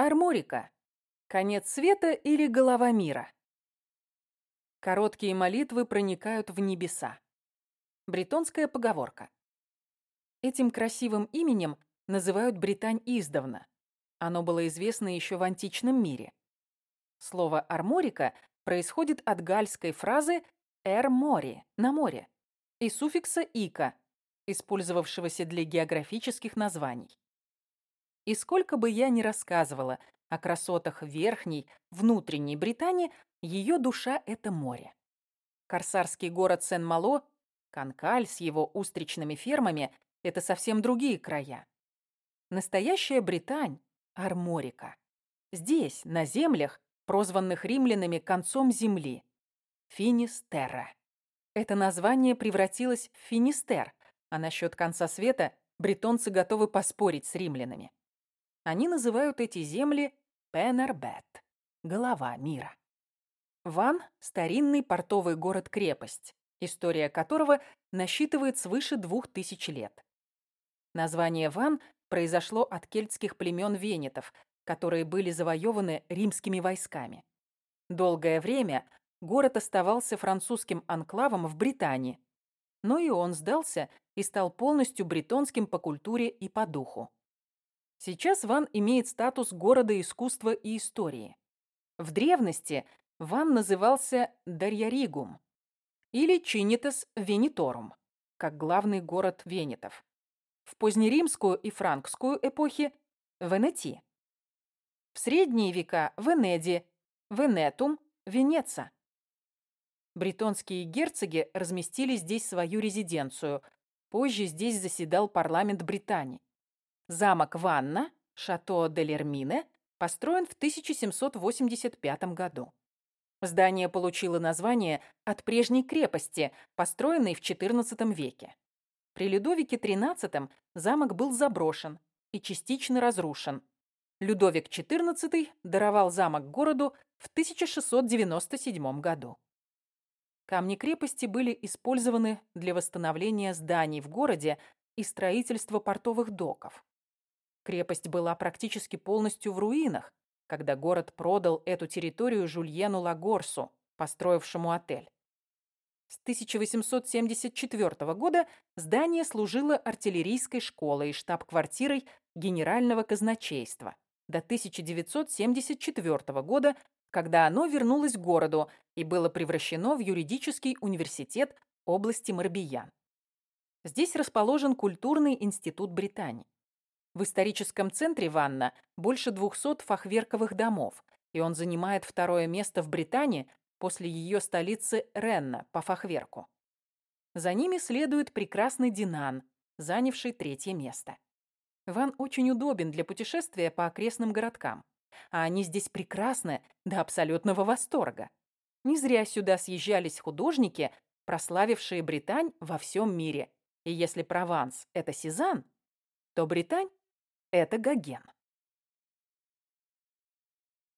Арморика. Конец света или голова мира. Короткие молитвы проникают в небеса. Бретонская поговорка. Этим красивым именем называют Британь издавна. Оно было известно еще в античном мире. Слово «арморика» происходит от гальской фразы «эр море» – «на море» и суффикса «ика», использовавшегося для географических названий. И сколько бы я ни рассказывала о красотах Верхней, Внутренней Британии, ее душа — это море. Корсарский город Сен-Мало, Канкаль с его устричными фермами — это совсем другие края. Настоящая Британь — Арморика. Здесь, на землях, прозванных римлянами концом земли. Финистерра. Это название превратилось в Финистер, а насчет конца света бретонцы готовы поспорить с римлянами. Они называют эти земли Пенербет – голова мира. Ван – старинный портовый город-крепость, история которого насчитывает свыше двух тысяч лет. Название Ван произошло от кельтских племен венетов, которые были завоеваны римскими войсками. Долгое время город оставался французским анклавом в Британии, но и он сдался и стал полностью бретонским по культуре и по духу. Сейчас Ван имеет статус города искусства и истории. В древности Ван назывался Дарьяригум или Чинитес Вениторум, как главный город венетов. В позднеримскую и франкскую эпохи – Венети. В средние века – Венеди, Венетум, Венеца. Бретонские герцоги разместили здесь свою резиденцию. Позже здесь заседал парламент Британии. Замок Ванна, шато де Лермине, построен в 1785 году. Здание получило название от прежней крепости, построенной в XIV веке. При Людовике XIII замок был заброшен и частично разрушен. Людовик XIV даровал замок городу в 1697 году. Камни крепости были использованы для восстановления зданий в городе и строительства портовых доков. Крепость была практически полностью в руинах, когда город продал эту территорию Жульену Лагорсу, построившему отель. С 1874 года здание служило артиллерийской школой и штаб-квартирой Генерального казначейства до 1974 года, когда оно вернулось к городу и было превращено в юридический университет области Марбиян. Здесь расположен культурный институт Британии. В историческом центре Ванна больше 200 фахверковых домов, и он занимает второе место в Британии после ее столицы Ренна по фахверку. За ними следует прекрасный Динан, занявший третье место. Ван очень удобен для путешествия по окрестным городкам, а они здесь прекрасны до абсолютного восторга. Не зря сюда съезжались художники, прославившие Британь во всем мире. И если Прованс – это Сезанн, то Британь это Гоген.